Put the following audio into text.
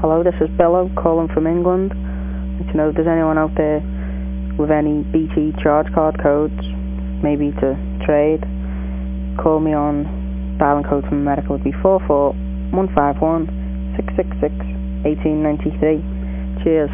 Hello, this is Bello. calling from England. Want you know if there's anyone out there with any BT charge card codes, maybe to trade. Call me on dialing code from America would be 44151 666 1893. Cheers.